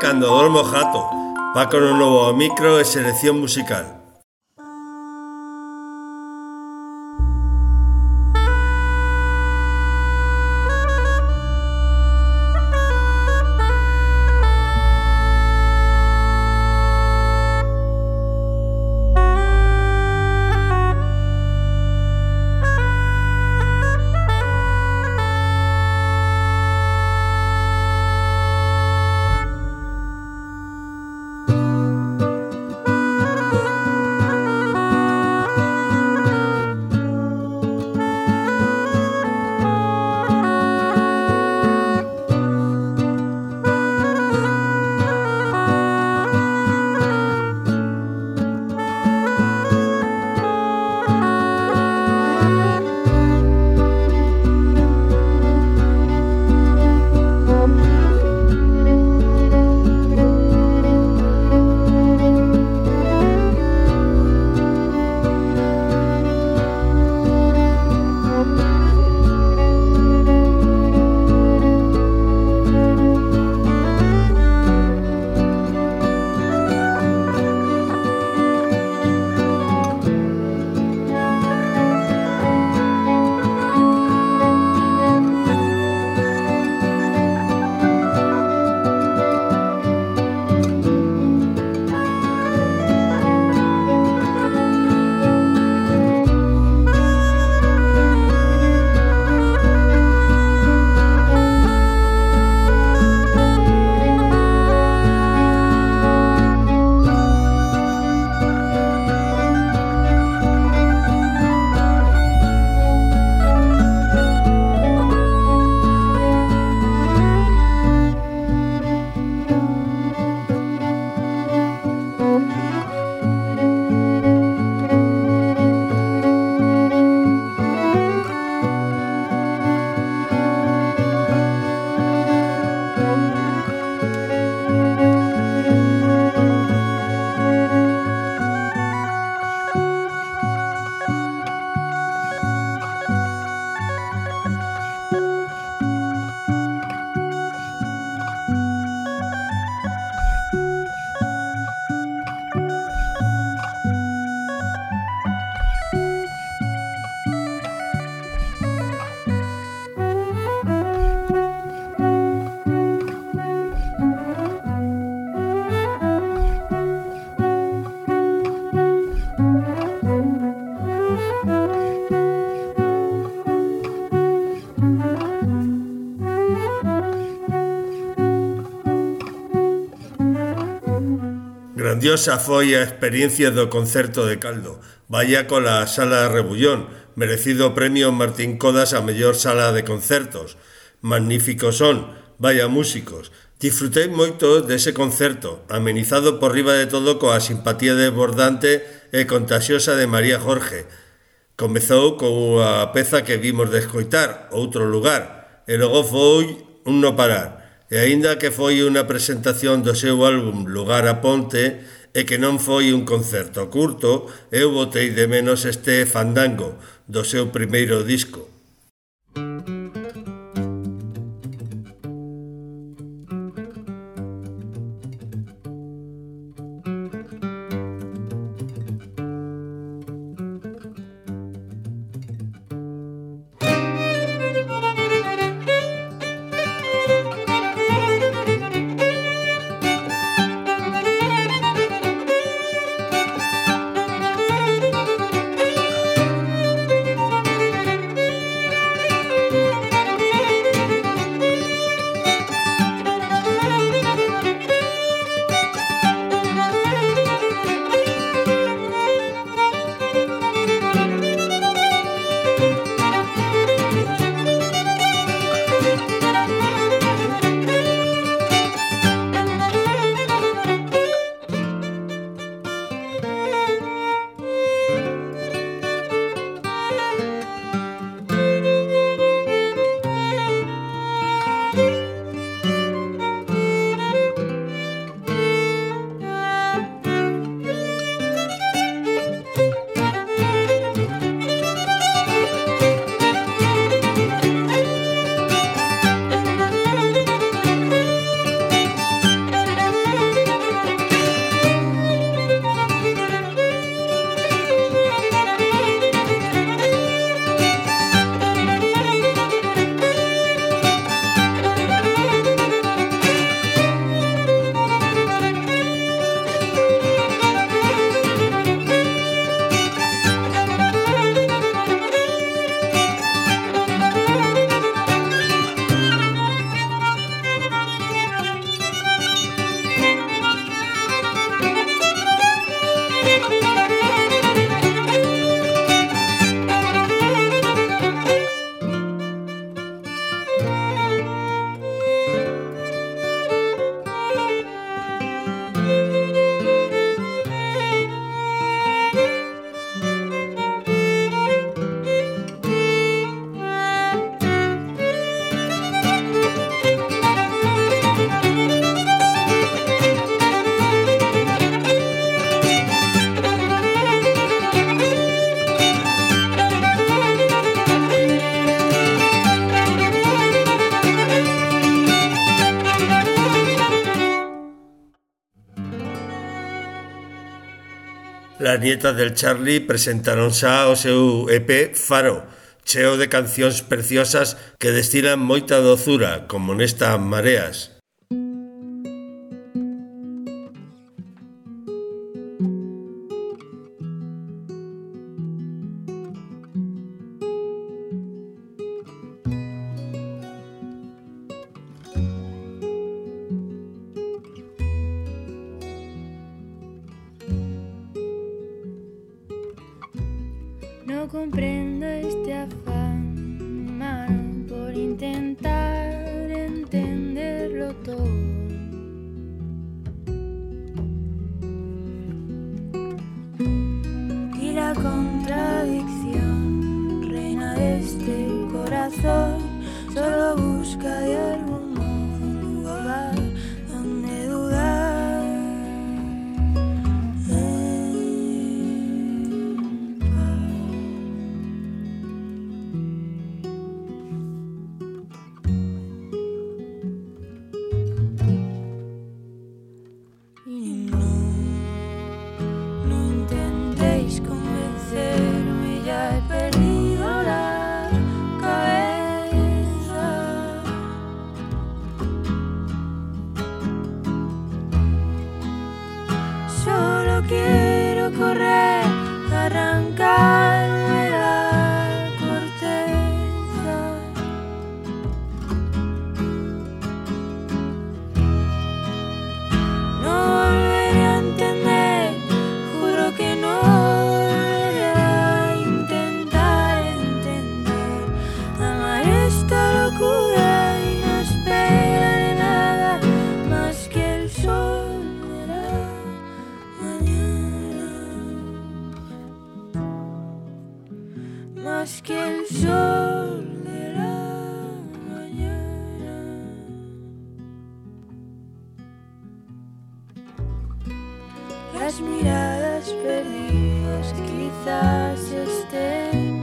Cando Dormo Jato, va con un novo micro e selección musical. Grandiosa foi a experiencia do concerto de Caldo. Vaya con la sala de Rebullón, merecido premio Martín Codas a mellor sala de concertos. Magníficos son, vaya músicos. Disfrutei moito dese concerto, amenizado por riba de todo coa simpatía desbordante e contagiosa de María Jorge. Comezou coa peza que vimos de escoitar, outro lugar, e logo foi un no parar. E aínda que foi unha presentación do seu álbum Lugar a Ponte e que non foi un concerto curto, eu botei de menos este fandango do seu primeiro disco. As nietas del Charlie presentaron xa o seu EP Faro, cheo de cancións preciosas que destilan moita dozura, como nesta Mareas. comprendo. perdidos quizás estén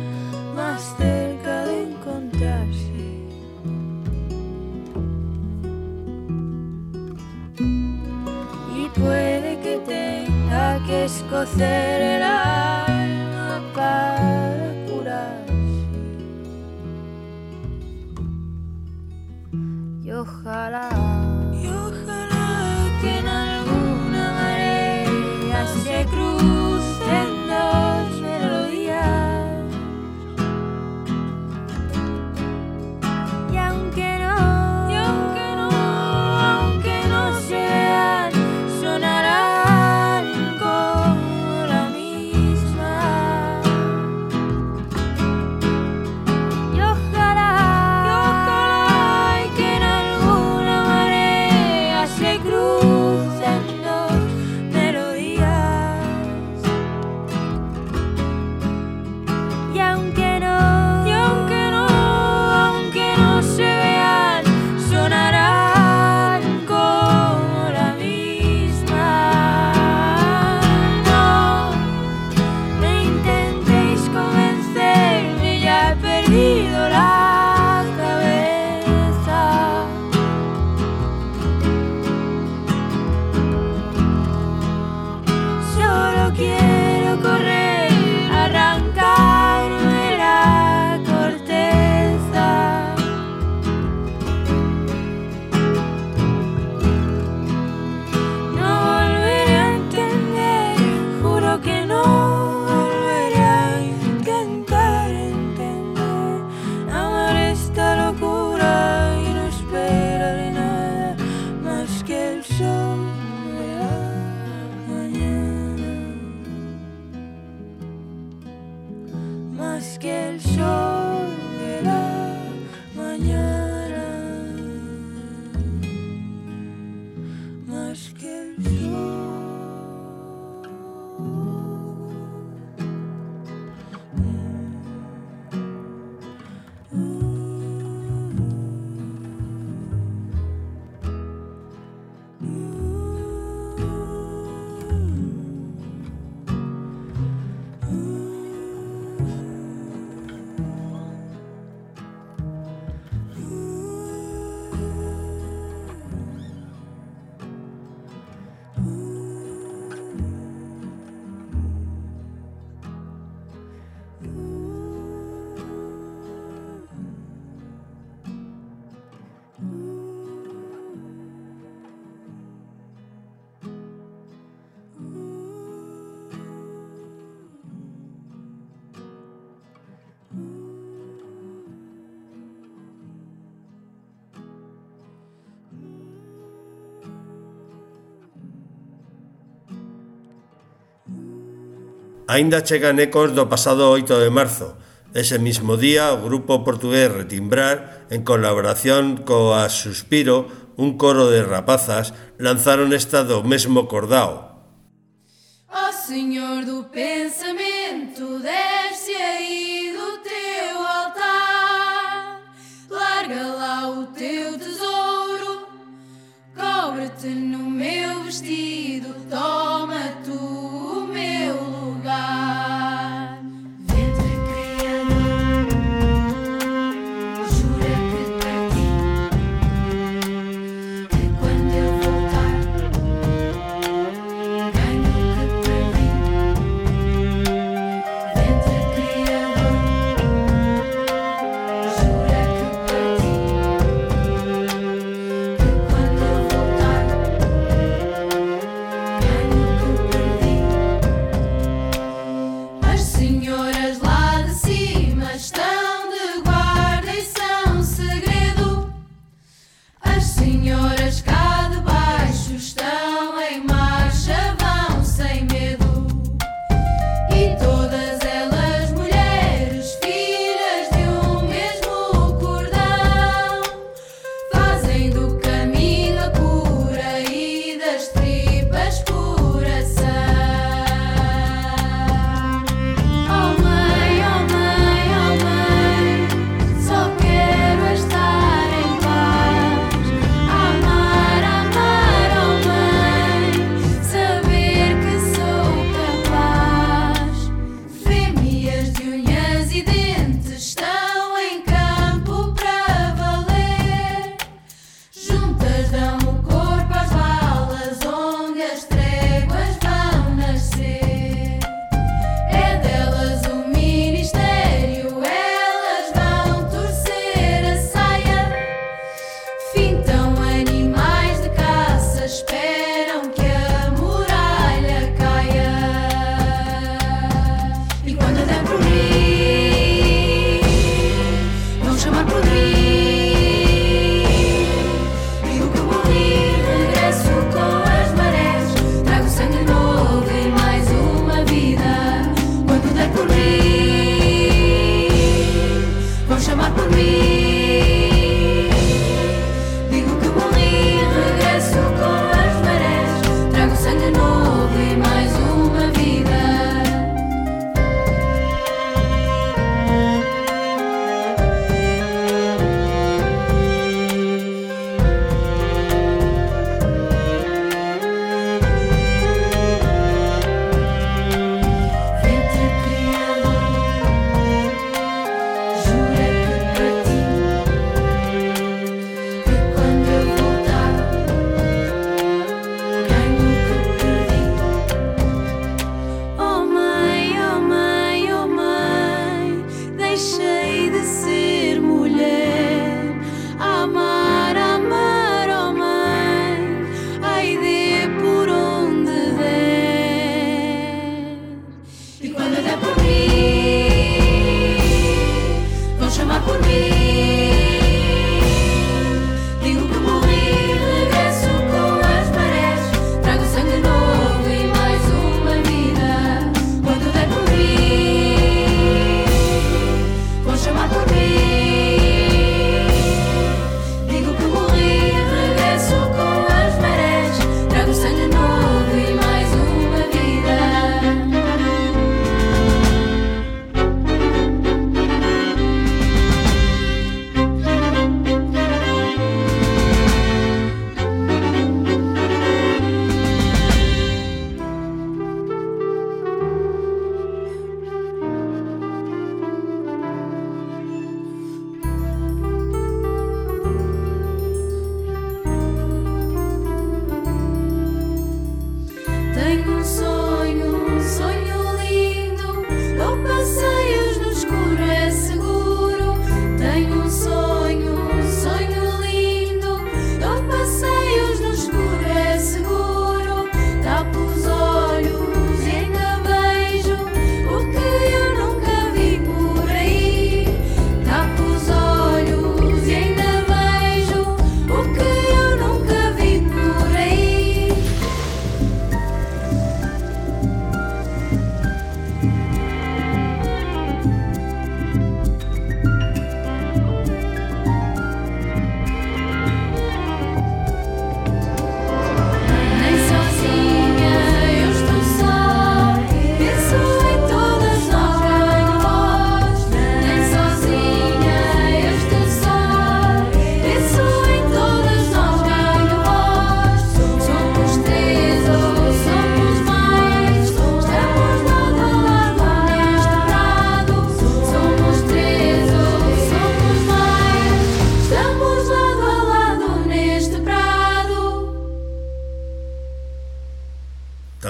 más cerca de encontrarse. Y puede que tenga que escocer el alma. Aínda chegan ecos do pasado 8 de marzo. Ese mismo día, o grupo portugués Retimbrar, en colaboración coa Suspiro, un coro de rapazas, lanzaron esta do mesmo cordao. Ah, Ó oh, Senhor do pensamento Thank you.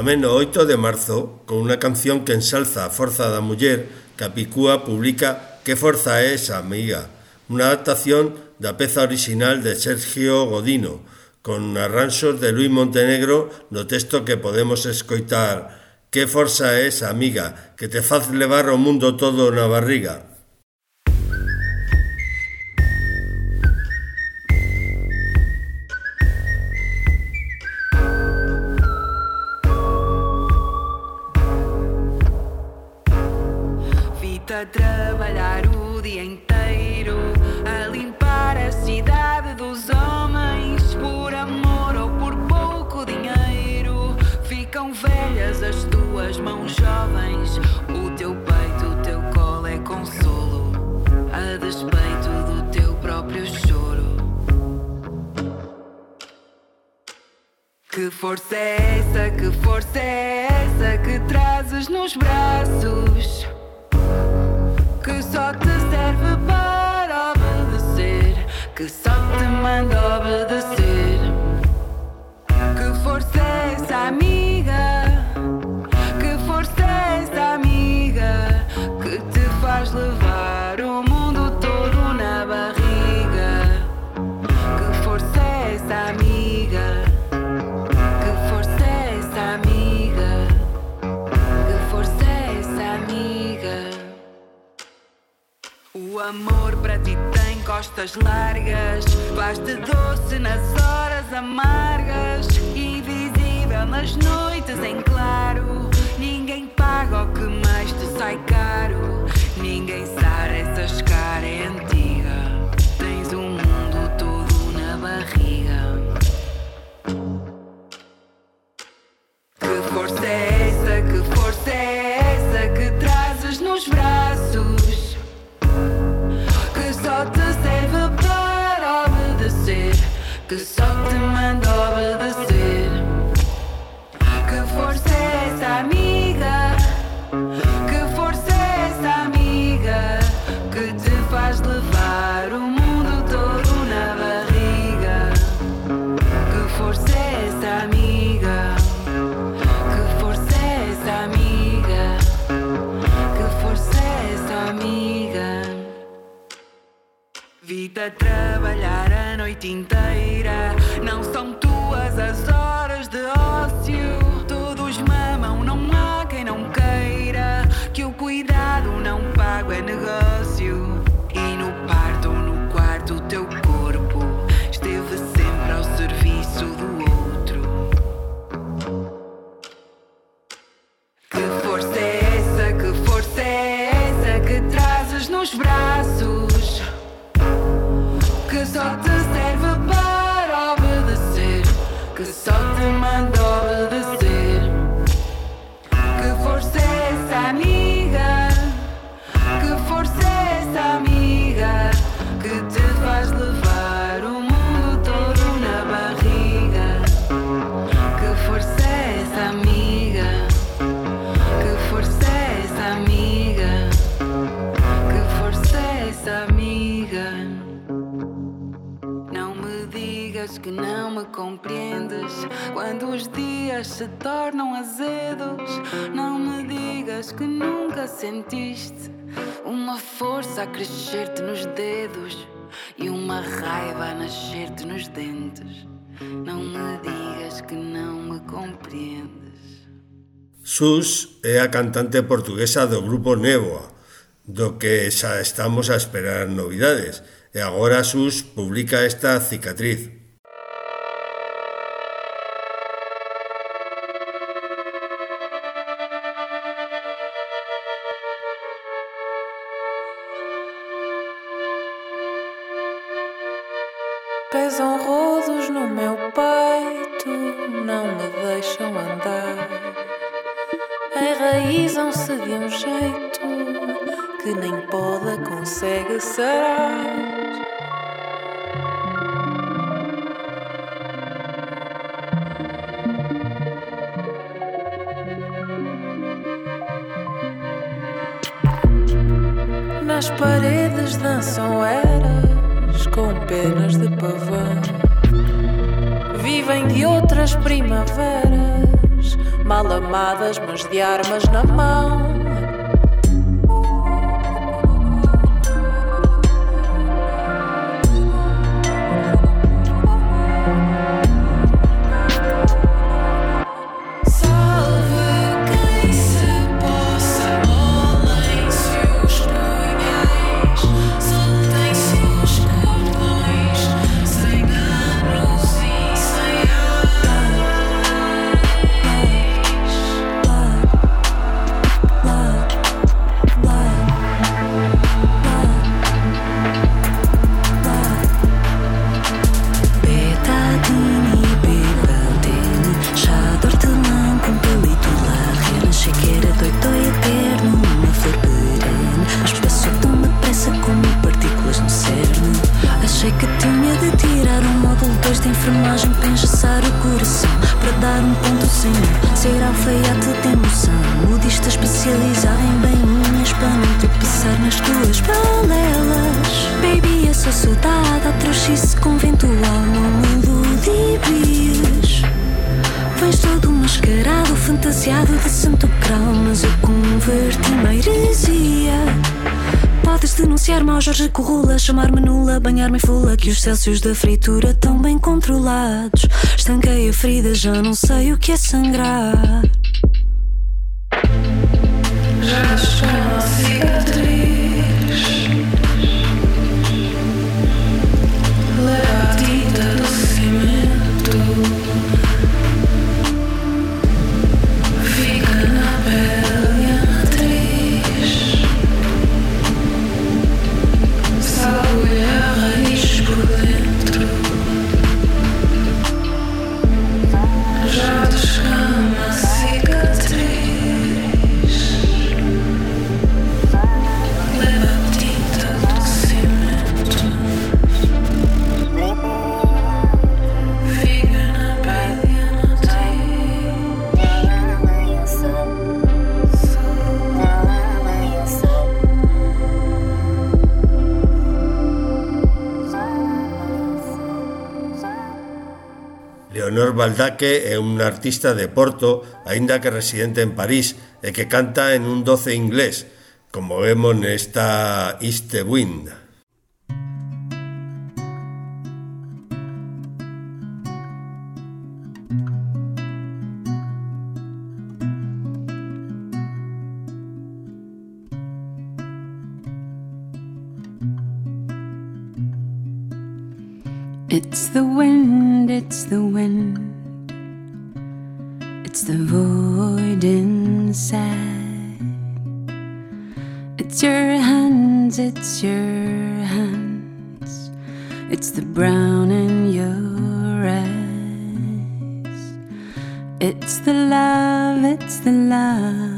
menos 8 de marzo, con unha canción que ensalza a forza da muller, Capicúa publica Que forza é esa, amiga? Unha adaptación da peza orixinal de Sergio Godino, con arranxos de Luis Montenegro no texto que podemos escoitar Que forza é esa, amiga, que te faz levar o mundo todo na barriga? A trabalhar o dia inteiro, a limpar a cidade dos homens, por amor ou por pouco dinheiro. Ficam velhas as tuas mãos jovens, o teu peito, o teu colo é consolo, a despeito do teu próprio choro. Que força é essa, que força é essa que trazes nos braços? Saklı servi var abı the Kız saktım ben de abı the amor para ti tem costas largas, faz-te doce nas horas amargas, invisível nas noites em claro. Ninguém paga o que mais te sai caro, ninguém sara essa escara é antiga. Tens o mundo todo na barriga. Que força é essa? Que força é essa trabalhar a noite inteira. Que não me compreendes quando os dias se tornam azedos. Não me digas que nunca sentiste uma força a crescer-te nos dedos e uma raiva a nascer-te nos dentes. Não me digas que não me compreendes. Sus é a cantante portuguesa do grupo Néboa, do que xa estamos a esperar novidades, e agora Sus publica esta cicatriz. Ser Será alfaiate de emoção? Modista especializado em bem-unhas Para não tropeçar nas tuas paralelas. Baby, eu sou soldada Trouxe-se conventual Não me iludibres Vens todo mascarado Fantasiado de santo grau Mas eu converti-me heresia. Jorge Corrula, chamar-me nula, banhar-me em fula, que os Celsius da fritura tão bem controlados. Estanquei a ferida, já não sei o que é sangrar. Já está Baldaque é un artista de Porto, aínda que residente en París, e que canta en un doce inglés, como vemos nesta East the Wind. It's the wind, it's the wind. The void inside. It's your hands, it's your hands. It's the brown in your eyes. It's the love, it's the love.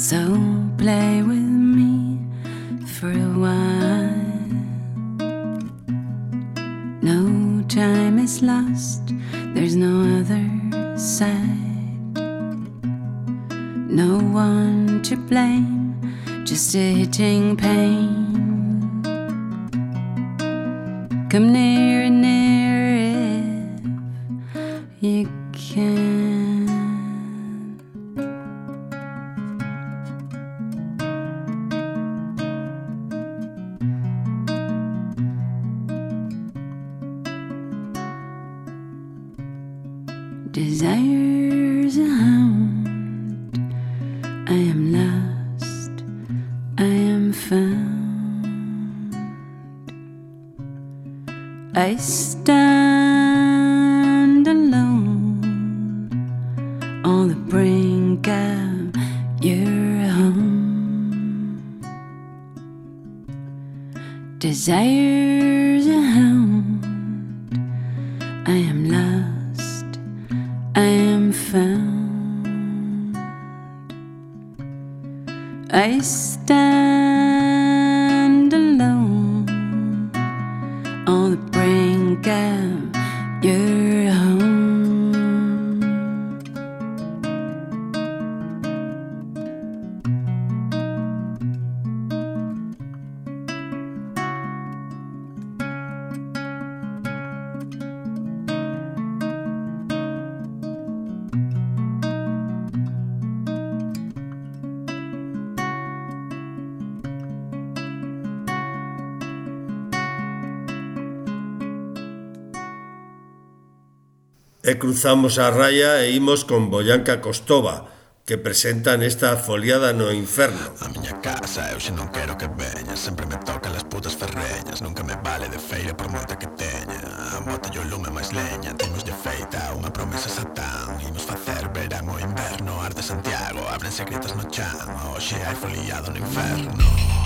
So play with me for a while. No time is lost, there's no other side. No one to blame, just a hitting pain. Come near E cruzamos a raya e imos con Boyanca Costova, que presenta nesta foliada no inferno. A miña casa eu xe non quero que veña, sempre me tocan as putas ferreñas, nunca me vale de feira por monta que teña. Bota yo lume máis leña, temos de feita unha promesa satán, imos facer verán o inverno, arte Santiago, abrense grietas no chan, hoxe hai foliado no inferno.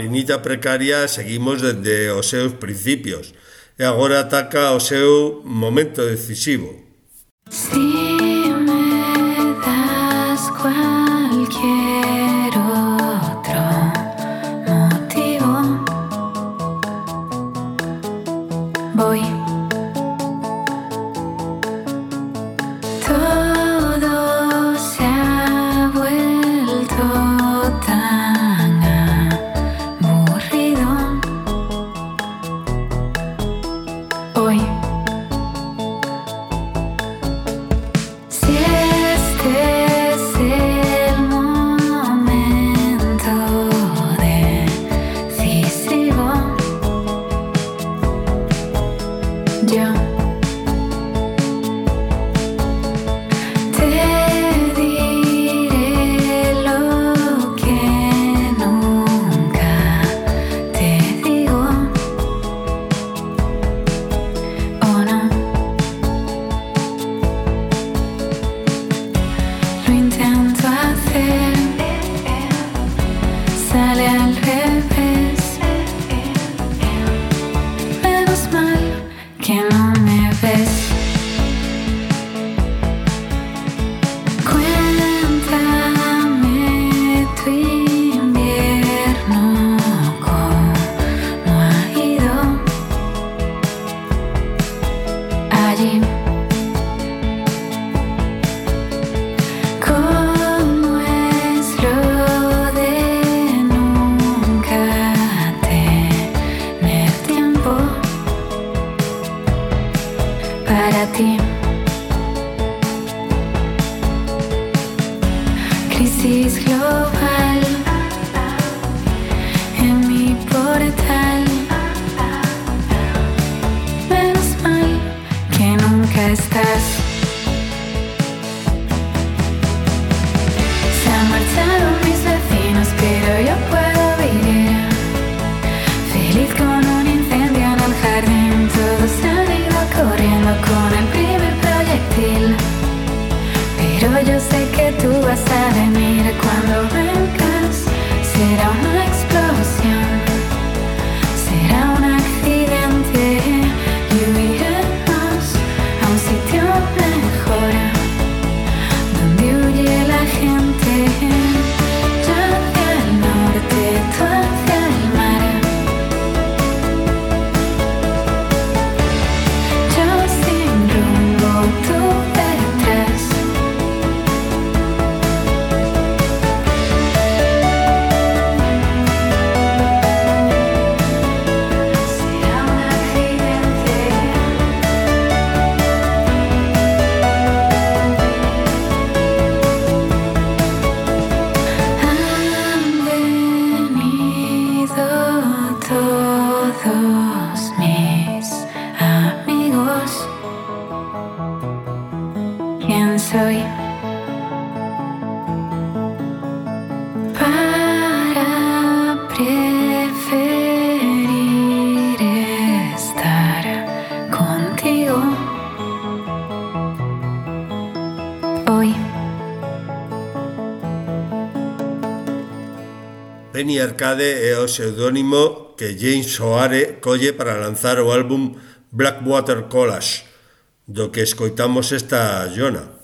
marinita precaria seguimos dende os seus principios e agora ataca o seu momento decisivo. down. Arcade é o pseudónimo que James Soare colle para lanzar o álbum Blackwater Collage, do que escoitamos esta Jona.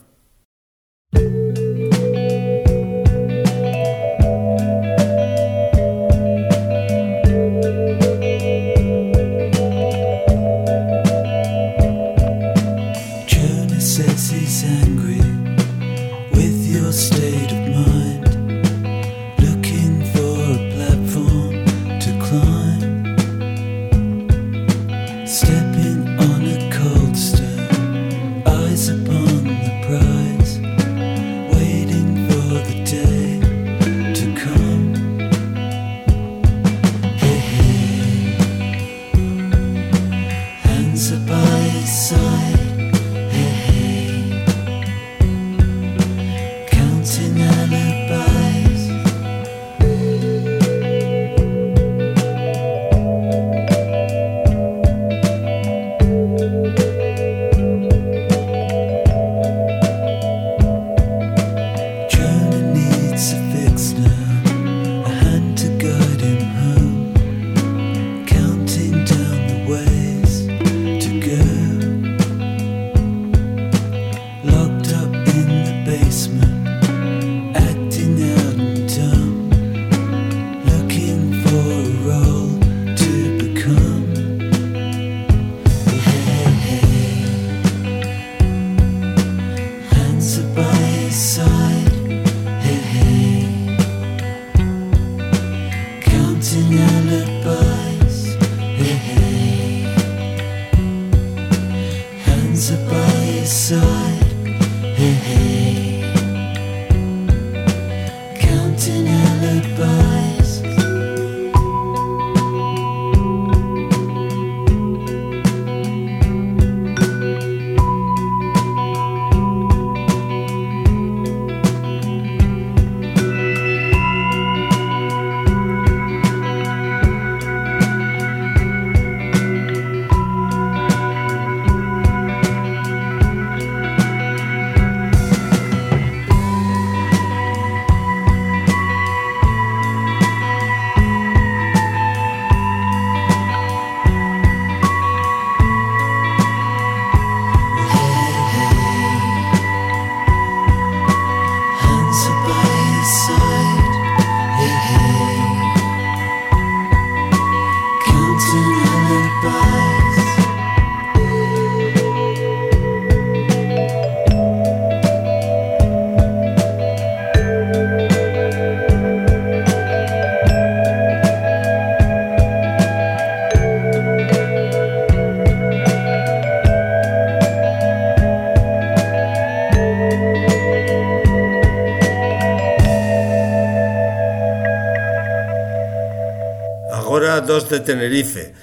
2 de Tenerife.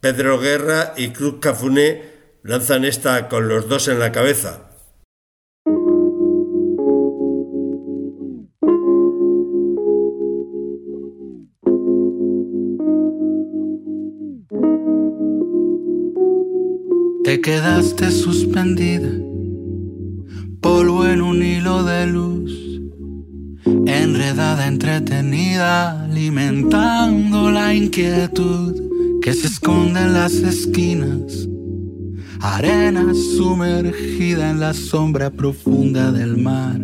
Pedro Guerra y Cruz Cafuné lanzan esta con los dos en la cabeza. Te quedaste suspendida, polvo en un hilo de luz, enredada, entretenida, alimentando la inquietud que se esconde en las esquinas, arena sumergida en la sombra profunda del mar.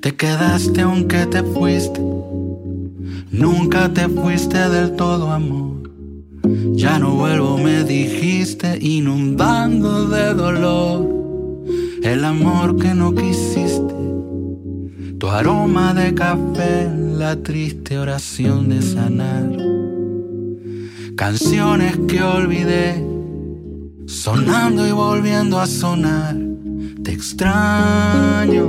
Te quedaste aunque te fuiste, nunca te fuiste del todo amor. Ya no vuelvo, me dijiste, inundando de dolor el amor que no quisiste. Tu aroma de café, la triste oración de sanar. Canciones que olvidé, sonando y volviendo a sonar. Te extraño,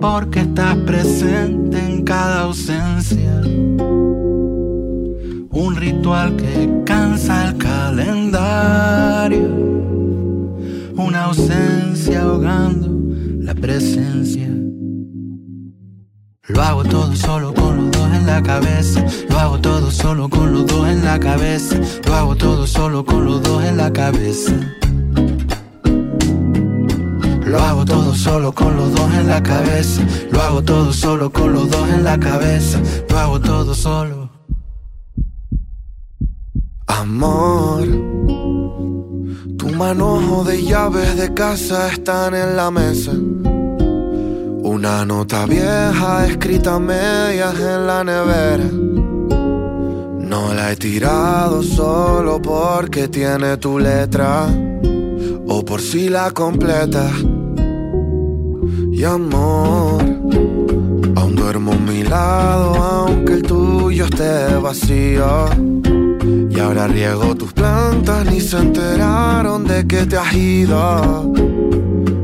porque estás presente en cada ausencia un ritual que cansa el calendario, una ausencia ahogando la presencia. Lo hago todo solo con los dos en la cabeza, lo hago todo solo con los dos en la cabeza, lo hago todo solo con los dos en la cabeza. Lo hago todo solo con los dos en la cabeza, lo hago todo solo con los dos en la cabeza, lo hago todo solo. Amor, tu manojo de llaves de casa están en la mesa. Una nota vieja escrita a medias en la nevera. No la he tirado solo porque tiene tu letra o por si la completa. Y amor, aún duermo a mi lado aunque el tuyo esté vacío. Y ahora riego tus plantas, ni se enteraron de que te has ido.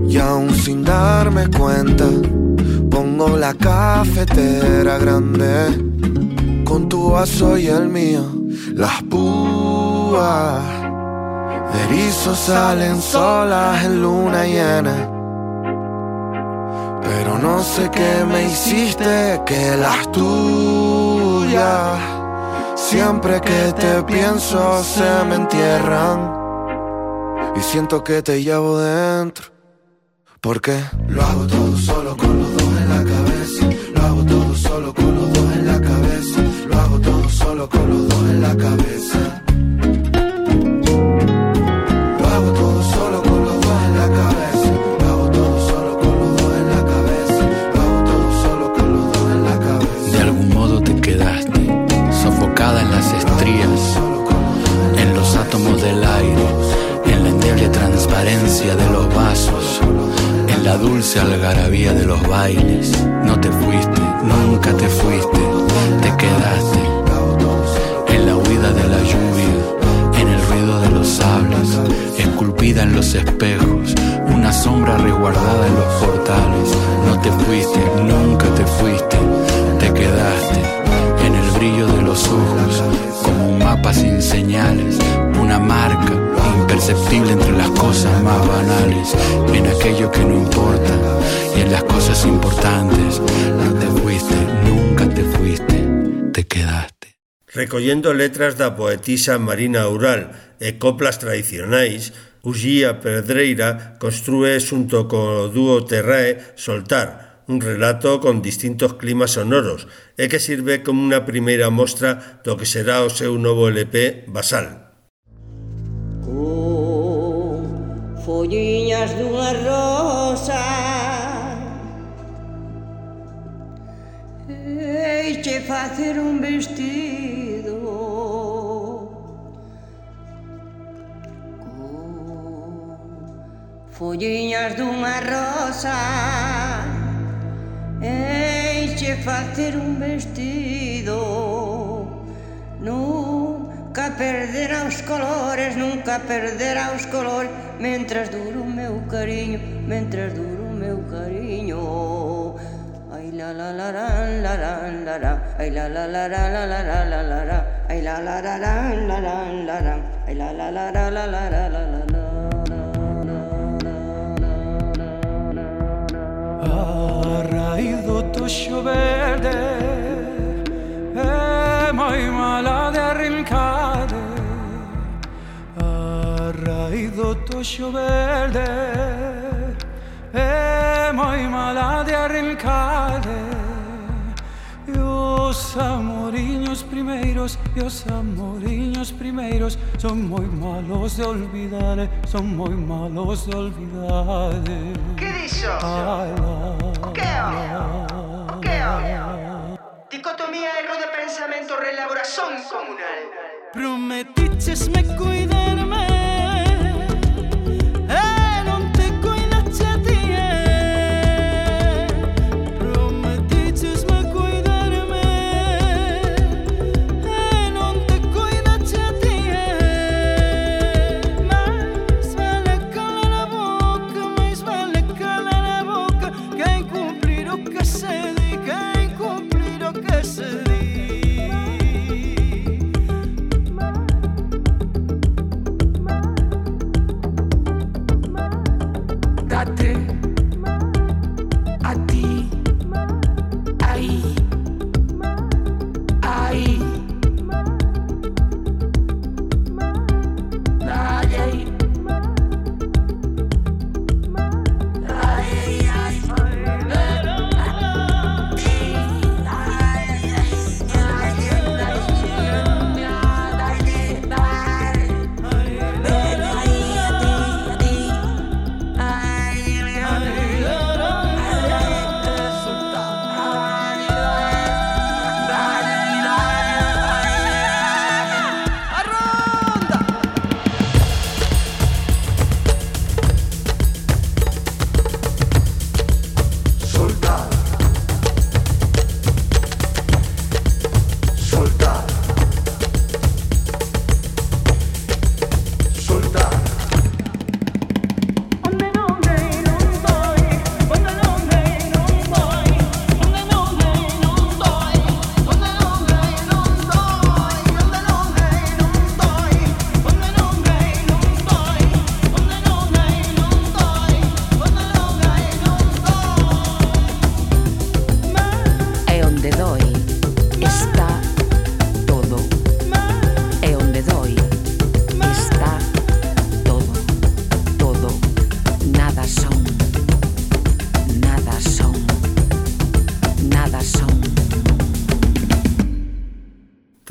Y aún sin darme cuenta, pongo la cafetera grande con tu vaso y el mío. Las púas de erizo salen solas en luna llena. Pero no sé qué me hiciste que las tuyas. Siempre que te pienso se me entierran y siento que te llevo dentro. Porque lo hago todo solo con los dos hago todo solo con los dos en la cabeza. Lo hago todo solo con los dos en la cabeza. recollendo letras da poetisa Marina Ural e coplas tradicionais, Uxía Pedreira construe xunto co dúo Terrae Soltar, un relato con distintos climas sonoros e que sirve como unha primeira mostra do que será o seu novo LP Basal. Con folliñas dunha rosa Eiche facer un vestido folliñas dunha rosa Eiche facer un vestido Nunca perderá os colores, nunca perderá os colores Mentras duro o meu cariño, mentras duro o meu cariño Ai la la la la la la la la Ai la la la la la la la la la Ai la la la la la la la la Ai la la la la la la la la la raíz do xoverde É eh, moi mala de arrincar Arraido do xoverde É eh, moi mala de arrincar E os amoriños primeiros E os amoriños primeiros Son moi malos de olvidar Son moi malos de olvidar. Que Dicotomía erro de pensamento, relaboración comunal. Prometiches me cuidar.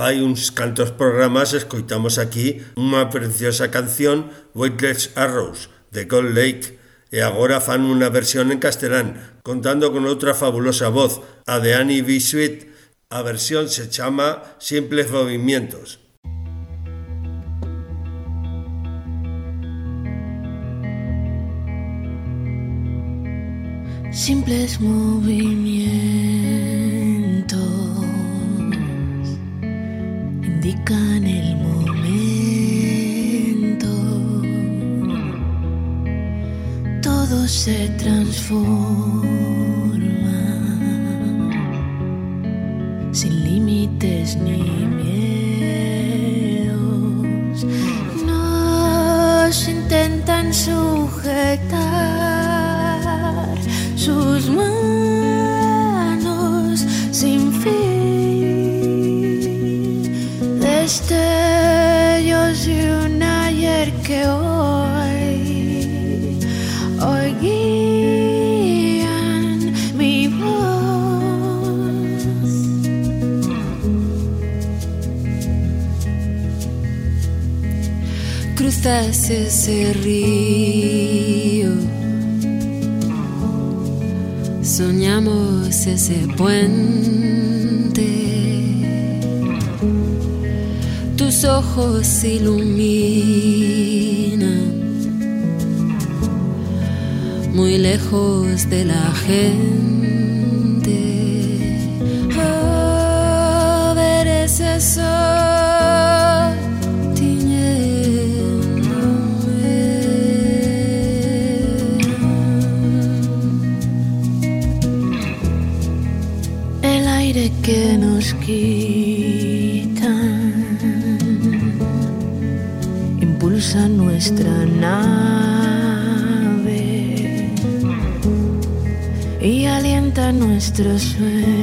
Fai uns cantos programas escoitamos aquí unha preciosa canción Weightless Arrows de Gold Lake e agora fan unha versión en castelán contando con outra fabulosa voz, a de Annie B. Sweet. A versión se chama Simples Movimientos. simples movimientos indican el momento. Todo se transforma sin límites ni miedos. Nos intentan sujetar Ese río soñamos ese puente. Tus ojos iluminan muy lejos de la gente. Que nos quitan. Impulsa nuestra nave y alienta nuestros sueños,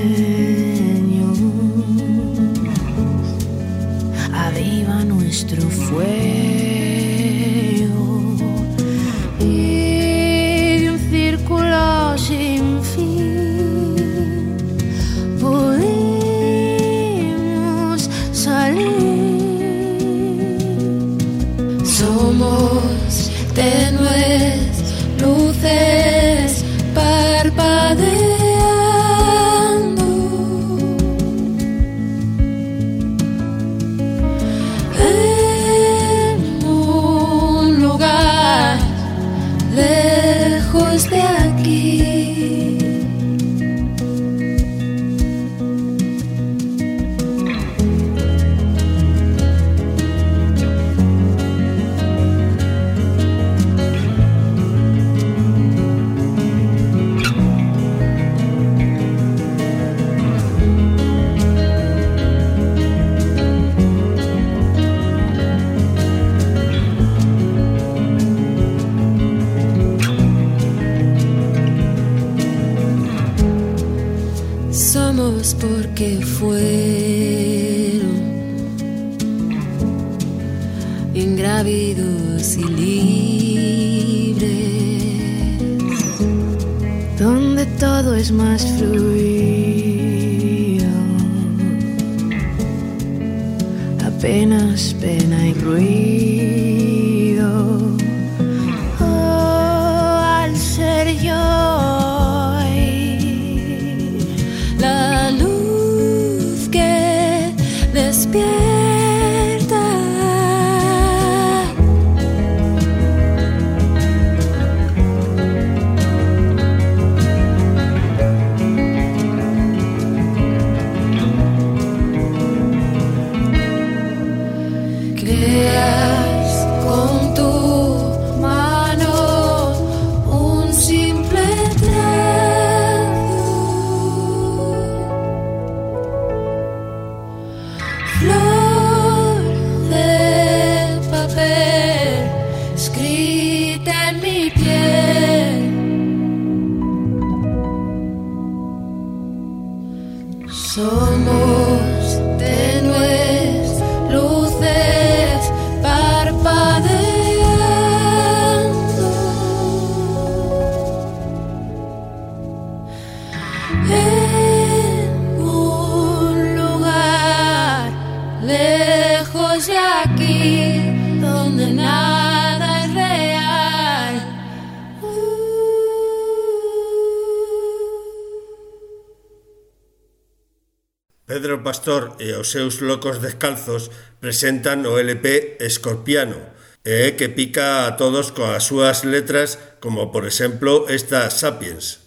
os seus locos descalzos presentan o LP Escorpiano, e é que pica a todos coas súas letras, como por exemplo esta Sapiens.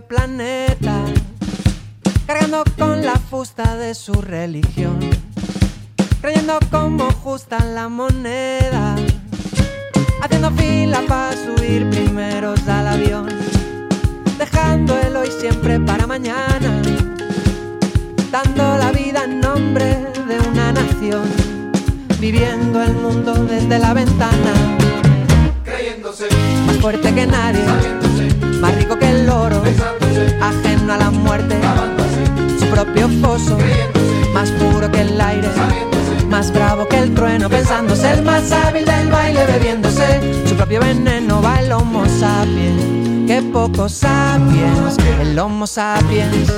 Planeta, cargando con la fusta de su religión, creyendo como justa la moneda, haciendo fila para subir primeros al avión, dejando el hoy siempre para mañana, dando la vida en nombre de una nación viviendo el mundo desde la ventana. Creyéndose Más fuerte que nadie, más puro que el aire, más bravo que el trueno, pensándose el más hábil del baile, bebiéndose su propio veneno, va el homo sapiens, que poco sapiens, el homo sapiens.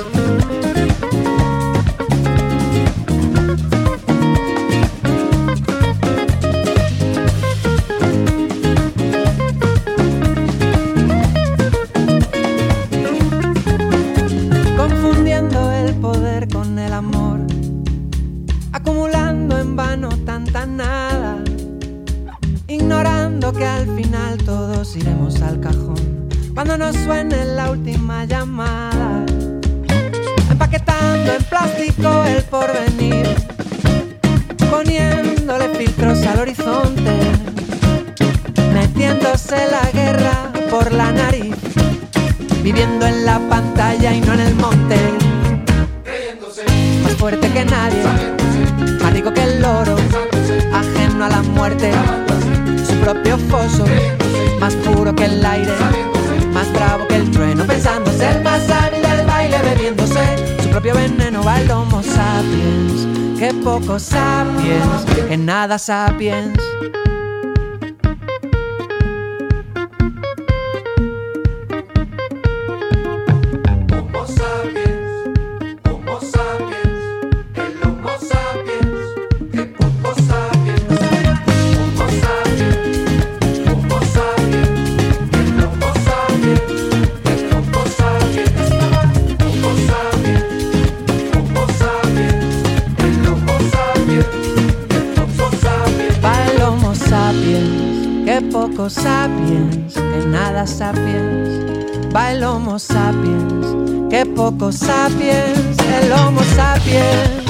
sapiens, en nada sapiens. Homo sapiens, que nada sapiens, va el Homo sapiens, que poco sapiens, el Homo sapiens.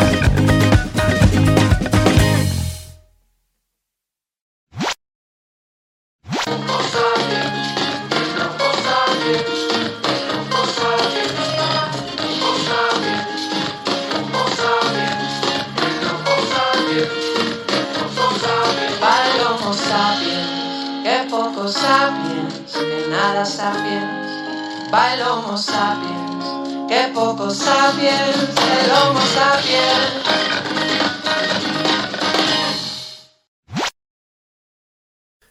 Homo sapiens, el Homo sapiens.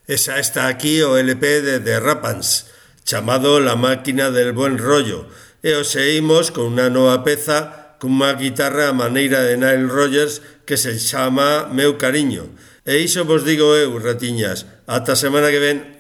Esa está aquí o LP de The Rapans, chamado La Máquina del Buen Rollo, e o seguimos con unha nova peza cunha guitarra a maneira de Nile Rogers que se chama Meu Cariño. E iso vos digo eu, ratiñas, ata semana que ven.